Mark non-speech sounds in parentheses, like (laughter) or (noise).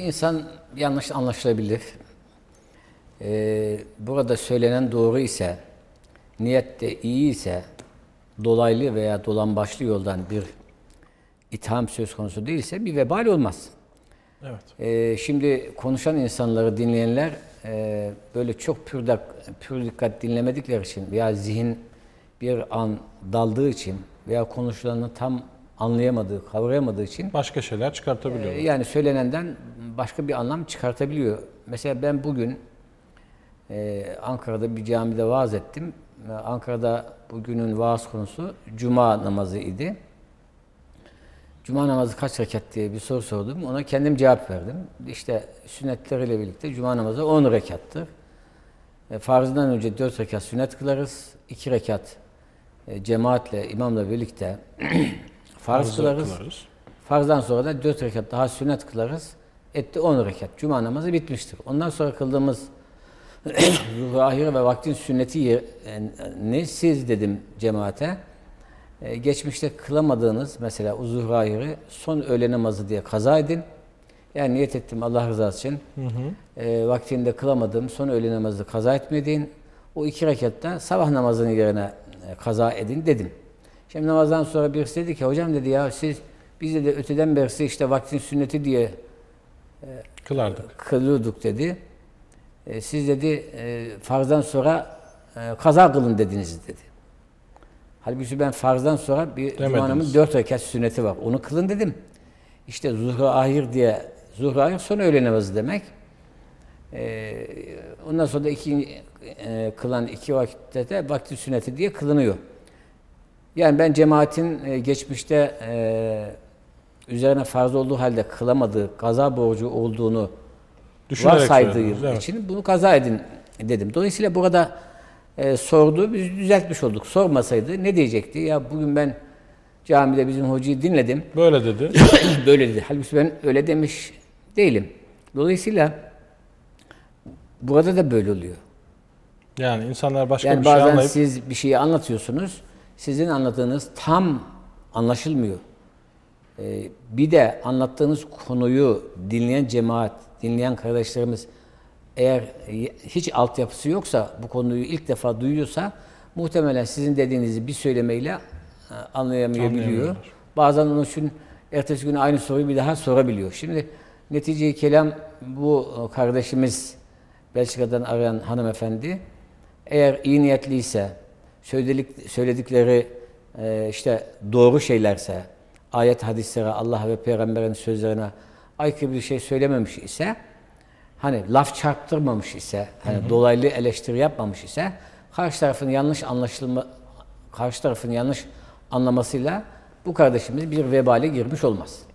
İnsan yanlış anlaşılabilir. Ee, burada söylenen doğru ise, niyet de iyi ise, dolaylı veya dolambaçlı yoldan bir itham söz konusu değilse bir vebal olmaz. Evet. Ee, şimdi konuşan insanları dinleyenler e, böyle çok pür, dak, pür dikkat dinlemedikleri için veya zihin bir an daldığı için veya konuşulanı tam anlayamadığı, kavrayamadığı için Başka şeyler çıkartabiliyorlar. Yani söylenenden başka bir anlam çıkartabiliyor. Mesela ben bugün e, Ankara'da bir camide vaaz ettim. E, Ankara'da bugünün vaaz konusu Cuma namazı idi. Cuma namazı kaç rekat diye bir soru sordum. Ona kendim cevap verdim. İşte sünnetleriyle birlikte Cuma namazı 10 rekattır. E, farzından önce 4 rekat sünnet kılarız. 2 rekat e, cemaatle, imamla birlikte (clears throat) farz kılarız. kılarız. Farzdan sonra da 4 rekat daha sünnet kılarız. Etti 10 rekat. Cuma namazı bitmiştir. Ondan sonra kıldığımız (clears throat) zuhur ahire ve vaktin sünneti ye- ne siz dedim cemaate. E, geçmişte kılamadığınız mesela zuhur ahire son öğle namazı diye kaza edin. Yani niyet ettim Allah rızası için. E, vaktinde kılamadığım son öğle namazı kaza etmediğin o iki rekatta sabah namazının yerine e, kaza edin dedim. Şimdi namazdan sonra birisi dedi ki hocam dedi ya siz biz de öteden beri işte vaktin sünneti diye Kılardık. kılıyorduk dedi. E, siz dedi e, farzdan sonra e, kaza kılın dediniz dedi. Halbuki ben farzdan sonra bir Demediniz. Cuma'nın dört rekat sünneti var. Onu kılın dedim. İşte zuhru ahir diye zuhru ahir son öğle namazı demek. E, ondan sonra da iki e, kılan iki vakitte de vakti sünneti diye kılınıyor. Yani ben cemaatin e, geçmişte e, üzerine farz olduğu halde kılamadığı kaza borcu olduğunu Düşünerek söylediniz, evet. için bunu kaza edin dedim. Dolayısıyla burada e, sordu, biz düzeltmiş olduk. Sormasaydı ne diyecekti? Ya bugün ben camide bizim hocayı dinledim. Böyle dedi. (coughs) Böyle dedi. Halbuki ben öyle demiş değilim. Dolayısıyla burada da böyle oluyor. Yani insanlar başka Yani bir şey bazen anlayıp siz bir şeyi anlatıyorsunuz, sizin anlattığınız tam anlaşılmıyor. Ee, bir de anlattığınız konuyu dinleyen cemaat, dinleyen kardeşlerimiz eğer hiç altyapısı yoksa, bu konuyu ilk defa duyuyorsa muhtemelen sizin dediğinizi bir söylemeyle e, anlayamayabiliyor. Bazen onun için ertesi gün aynı soruyu bir daha sorabiliyor. Şimdi netice kelam bu e, kardeşimiz Belçika'dan arayan hanımefendi eğer iyi niyetliyse, söyledik, söyledikleri e, işte doğru şeylerse, ayet hadislere, Allah ve Peygamber'in sözlerine aykırı bir şey söylememiş ise, hani laf çarptırmamış ise, hani dolaylı eleştiri yapmamış ise, karşı tarafın yanlış anlaşılma, karşı tarafın yanlış anlamasıyla bu kardeşimiz bir vebale girmiş olmaz.